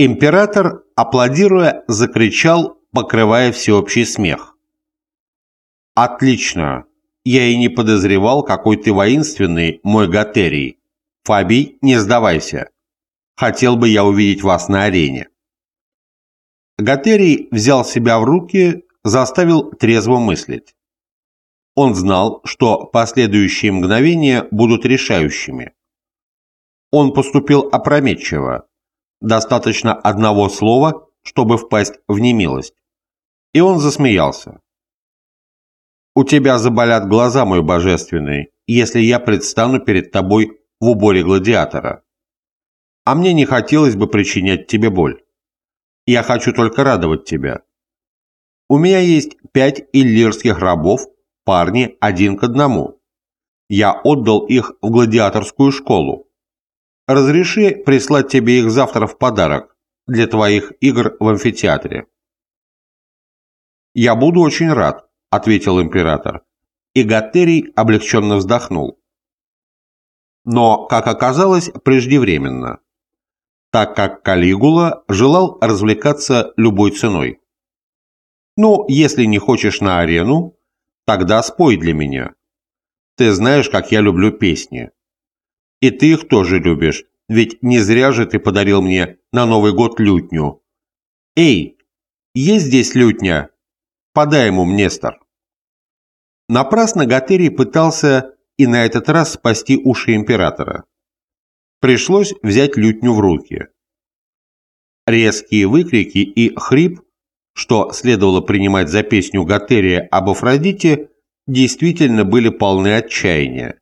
Император, аплодируя, закричал, покрывая всеобщий смех. «Отлично! Я и не подозревал, какой ты воинственный, мой Гатерий. Фабий, не сдавайся. Хотел бы я увидеть вас на арене». Гатерий взял себя в руки, заставил трезво мыслить. Он знал, что последующие мгновения будут решающими. Он поступил опрометчиво, Достаточно одного слова, чтобы впасть в немилость. И он засмеялся. «У тебя заболят глаза, мой божественный, если я предстану перед тобой в уборе гладиатора. А мне не хотелось бы причинять тебе боль. Я хочу только радовать тебя. У меня есть пять иллирских рабов, парни один к одному. Я отдал их в гладиаторскую школу. Разреши прислать тебе их завтра в подарок для твоих игр в амфитеатре. «Я буду очень рад», — ответил император. И Гаттерий облегченно вздохнул. Но, как оказалось, преждевременно, так как Калигула желал развлекаться любой ценой. «Ну, если не хочешь на арену, тогда спой для меня. Ты знаешь, как я люблю песни. И ты их тоже любишь, ведь не зря же ты подарил мне на Новый год лютню. Эй, есть здесь лютня? Подай ему, Мнестор. Напрасно Гатерий пытался и на этот раз спасти уши императора. Пришлось взять лютню в руки. Резкие выкрики и хрип, что следовало принимать за песню Гатерия об Афродите, действительно были полны отчаяния.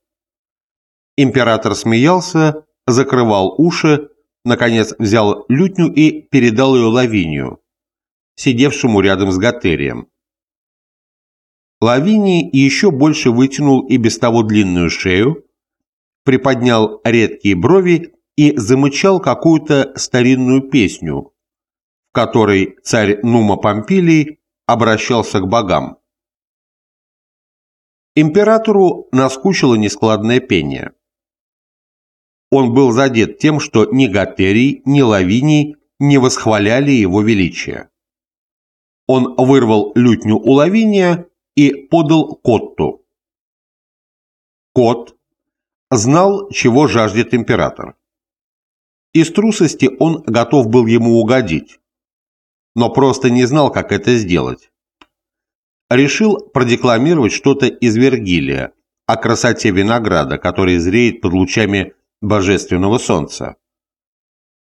Император смеялся, закрывал уши, наконец взял лютню и передал ее Лавинию, сидевшему рядом с Гатерием. Лавиний еще больше вытянул и без того длинную шею, приподнял редкие брови и замычал какую-то старинную песню, в которой царь Нума Помпилий обращался к богам. Императору наскучило нескладное пение. Он был задет тем, что ни Гатерий, ни Лавиний не восхваляли его величие. Он вырвал лютню у Лавиния и подал Котту. Кот знал, чего жаждет император. Из трусости он готов был ему угодить, но просто не знал, как это сделать. Решил продекламировать что-то из Вергилия о красоте винограда, который зреет под лучами божественного солнца.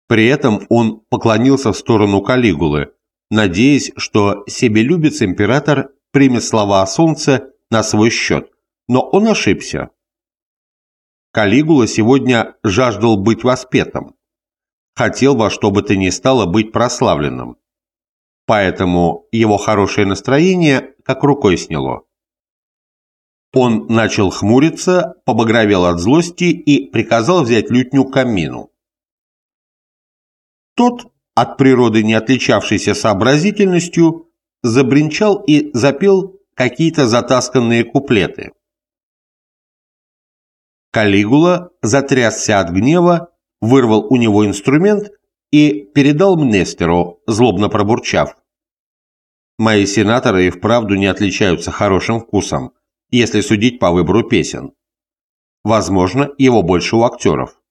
При этом он поклонился в сторону Калигулы, надеясь, что себелюбец император примет слова о солнце на свой счет, но он ошибся. Калигула сегодня жаждал быть воспетым, хотел во что бы то ни стало быть прославленным. Поэтому его хорошее настроение как рукой сняло. Он начал хмуриться, побагровел от злости и приказал взять лютню к камину. Тот, от природы не отличавшийся сообразительностью, забринчал и запел какие-то затасканные куплеты. Калигула затрясся от гнева, вырвал у него инструмент и передал Мнестеру, злобно пробурчав. «Мои сенаторы и вправду не отличаются хорошим вкусом если судить по выбору песен. Возможно, его больше у актеров.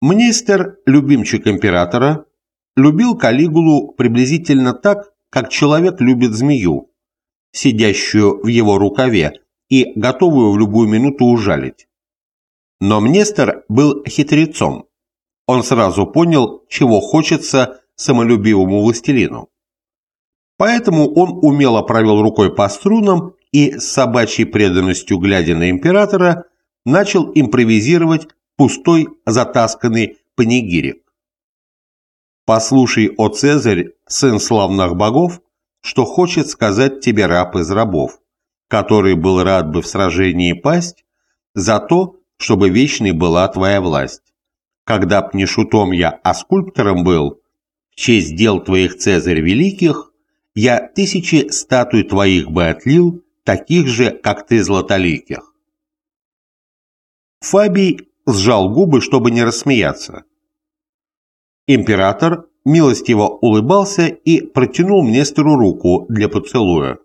Мнестер, любимчик императора, любил Калигулу приблизительно так, как человек любит змею, сидящую в его рукаве и готовую в любую минуту ужалить. Но Мнестер был хитрецом. Он сразу понял, чего хочется самолюбивому властелину. Поэтому он умело провел рукой по струнам и собачьей преданностью глядя на императора, начал импровизировать пустой затасканный панигирик. «Послушай, о Цезарь, сын славных богов, что хочет сказать тебе раб из рабов, который был рад бы в сражении пасть за то, чтобы вечной была твоя власть. Когда б не шутом я, а скульптором был, в честь дел твоих, Цезарь Великих, я тысячи статуй твоих бы отлил таких же, как ты, златоликих. Фабий сжал губы, чтобы не рассмеяться. Император милостиво улыбался и протянул Мнестеру руку для поцелуя.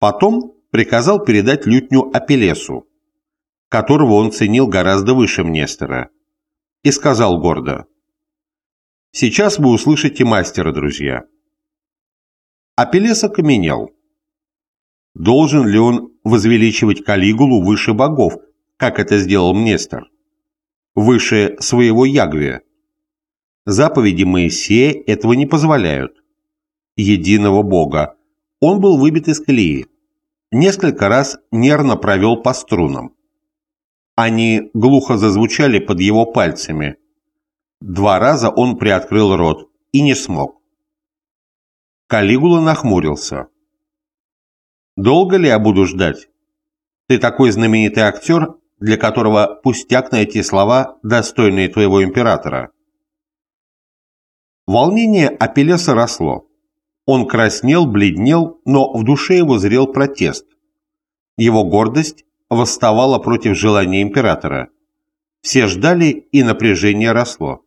Потом приказал передать лютню Апеллесу, которого он ценил гораздо выше Мнестера, и сказал гордо «Сейчас вы услышите мастера, друзья». Апеллес окаменел. Должен ли он возвеличивать Калигулу выше богов, как это сделал Мнестер? Выше своего Ягвия? Заповеди Моисея этого не позволяют. Единого Бога. Он был выбит из колеи. Несколько раз нервно провел по струнам. Они глухо зазвучали под его пальцами. Два раза он приоткрыл рот и не смог. Калигула нахмурился. «Долго ли я буду ждать? Ты такой знаменитый актер, для которого пустяк найти слова, достойные твоего императора». Волнение Апеллеса росло. Он краснел, бледнел, но в душе его зрел протест. Его гордость восставала против желания императора. Все ждали, и напряжение росло.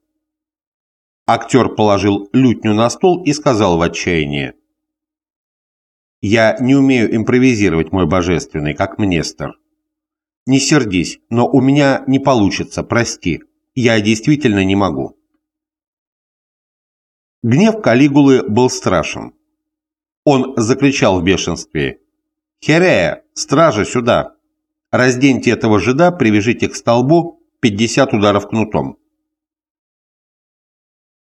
Актер положил лютню на стол и сказал в отчаянии. «Я не умею импровизировать, мой божественный, как Мнестер. Не сердись, но у меня не получится, прости. Я действительно не могу». Гнев Калигулы был страшен. Он закричал в бешенстве. «Херея! Стража сюда! Разденьте этого жида, привяжите к столбу 50 ударов кнутом».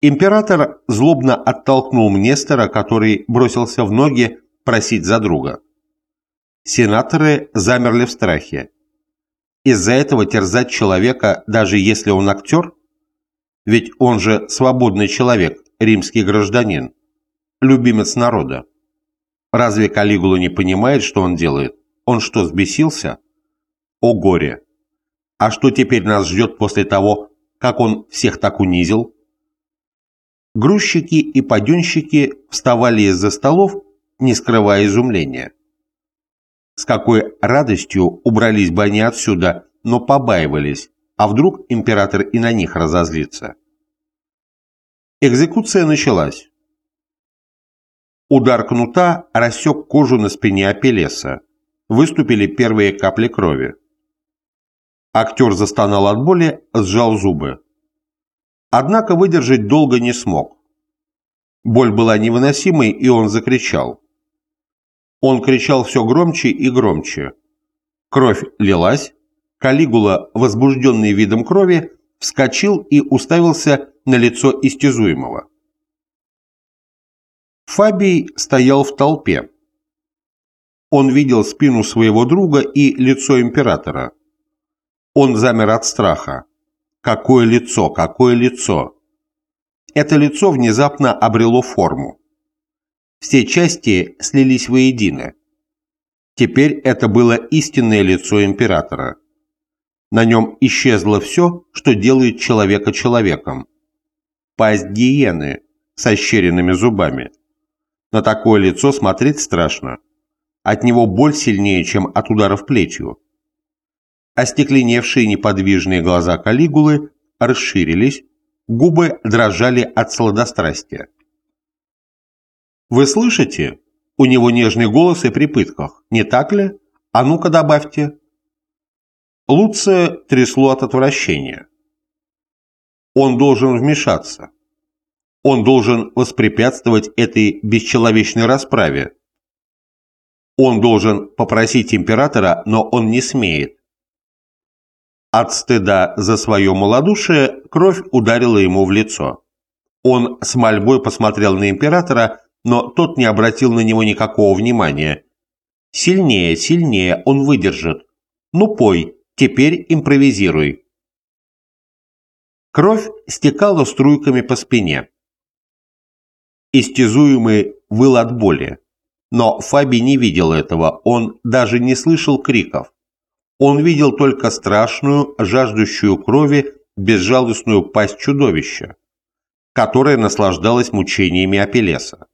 Император злобно оттолкнул Мнестера, который бросился в ноги просить за друга. Сенаторы замерли в страхе. Из-за этого терзать человека, даже если он актер? Ведь он же свободный человек, римский гражданин, любимец народа. Разве Калигула не понимает, что он делает? Он что, взбесился? О горе! А что теперь нас ждет после того, как он всех так унизил? Грузчики и паденщики вставали из-за столов, не скрывая изумления. С какой радостью убрались бы они отсюда, но побаивались, а вдруг император и на них разозлится. Экзекуция началась. Удар кнута рассек кожу на спине Апеллеса. Выступили первые капли крови. Актер застонал от боли, сжал зубы. Однако выдержать долго не смог. Боль была невыносимой, и он закричал. Он кричал все громче и громче. Кровь лилась, Калигула, возбужденный видом крови, вскочил и уставился на лицо истязуемого. Фабий стоял в толпе. Он видел спину своего друга и лицо императора. Он замер от страха. Какое лицо, какое лицо! Это лицо внезапно обрело форму. Все части слились воедино. Теперь это было истинное лицо императора. На нем исчезло все, что делает человека человеком. Пасть гиены с ощеренными зубами. На такое лицо смотреть страшно. От него боль сильнее, чем от ударов плетью. Остекленевшие неподвижные глаза Калигулы расширились, губы дрожали от сладострастия. «Вы слышите? У него нежный голос и при пытках, не так ли? А ну-ка добавьте!» Луция трясло от отвращения. Он должен вмешаться. Он должен воспрепятствовать этой бесчеловечной расправе. Он должен попросить императора, но он не смеет. От стыда за свое малодушие кровь ударила ему в лицо. Он с мольбой посмотрел на императора, но тот не обратил на него никакого внимания. «Сильнее, сильнее, он выдержит. Ну пой, Теперь импровизируй. Кровь стекала струйками по спине. Истязуемый выл от боли. Но Фаби не видел этого, он даже не слышал криков. Он видел только страшную, жаждущую крови, безжалостную пасть чудовища, которое наслаждалось мучениями Апеллеса.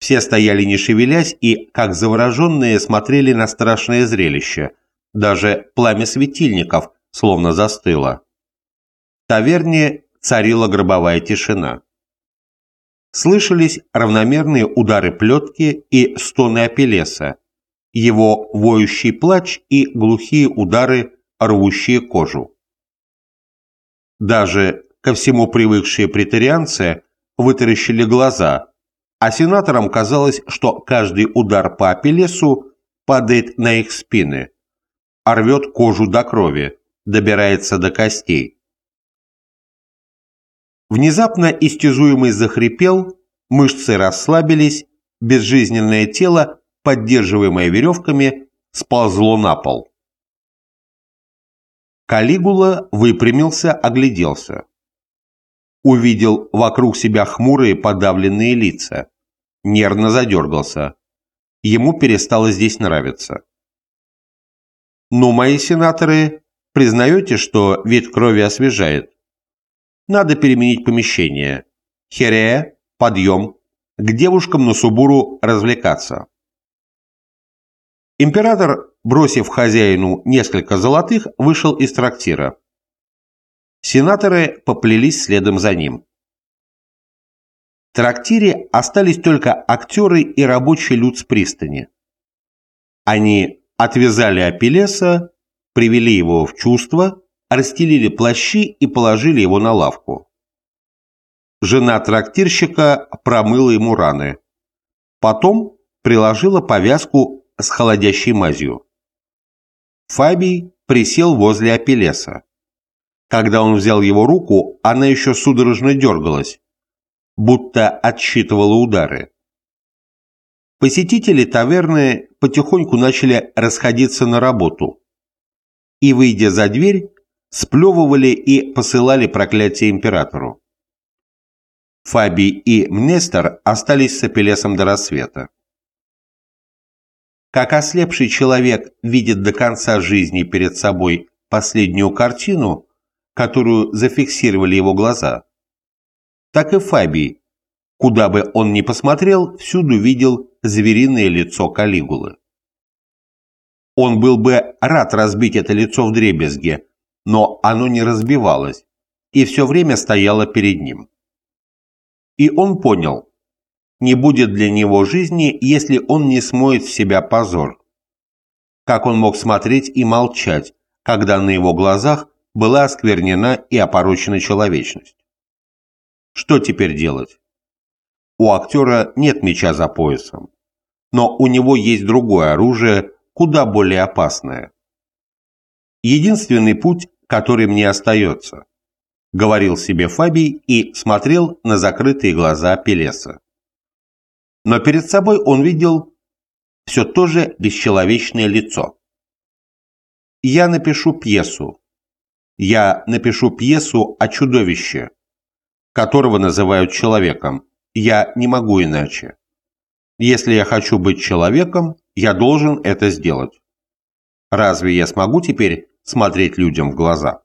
Все стояли не шевелясь и, как завороженные, смотрели на страшное зрелище, даже пламя светильников словно застыло. В таверне царила гробовая тишина. Слышались равномерные удары плетки и стоны Апеллеса, его воющий плач и глухие удары, рвущие кожу. Даже ко всему привыкшие претарианцы вытаращили глаза, а сенаторам казалось, что каждый удар по Апеллесу падает на их спины, рвет кожу до крови, добирается до костей. Внезапно истязуемый захрипел, мышцы расслабились, безжизненное тело, поддерживаемое веревками, сползло на пол. Калигула выпрямился, огляделся. Увидел вокруг себя хмурые подавленные лица. Нервно задергался. Ему перестало здесь нравиться. «Ну, мои сенаторы, признаете, что вид крови освежает? Надо переменить помещение. Херея, подъем. К девушкам на Субуру развлекаться». Император, бросив хозяину несколько золотых, вышел из трактира. Сенаторы поплелись следом за ним. В трактире остались только актеры и рабочий люд с пристани. Они отвязали Апеллеса, привели его в чувство, расстелили плащи и положили его на лавку. Жена трактирщика промыла ему раны. Потом приложила повязку с холодящей мазью. Фабий присел возле Апеллеса. Когда он взял его руку, она еще судорожно дергалась, будто отсчитывала удары. Посетители таверны потихоньку начали расходиться на работу и, выйдя за дверь, сплевывали и посылали проклятие императору. Фабий и Мнестер остались с Апеллесом до рассвета. Как ослепший человек видит до конца жизни перед собой последнюю картину, которую зафиксировали его глаза, так и Фабий, куда бы он ни посмотрел, всюду видел звериное лицо Калигулы. Он был бы рад разбить это лицо в дребезге, но оно не разбивалось и все время стояло перед ним. И он понял, не будет для него жизни, если он не смоет в себя позор. Как он мог смотреть и молчать, когда на его глазах была осквернена и опорочена человечность? Что теперь делать? У актера нет меча за поясом, но у него есть другое оружие, куда более опасное. Единственный путь, который мне остается, говорил себе Фабий и смотрел на закрытые глаза Пелеса но перед собой он видел все то же бесчеловечное лицо. Я напишу пьесу. Я напишу пьесу о чудовище, которого называют человеком. Я не могу иначе. Если я хочу быть человеком, я должен это сделать. Разве я смогу теперь смотреть людям в глаза?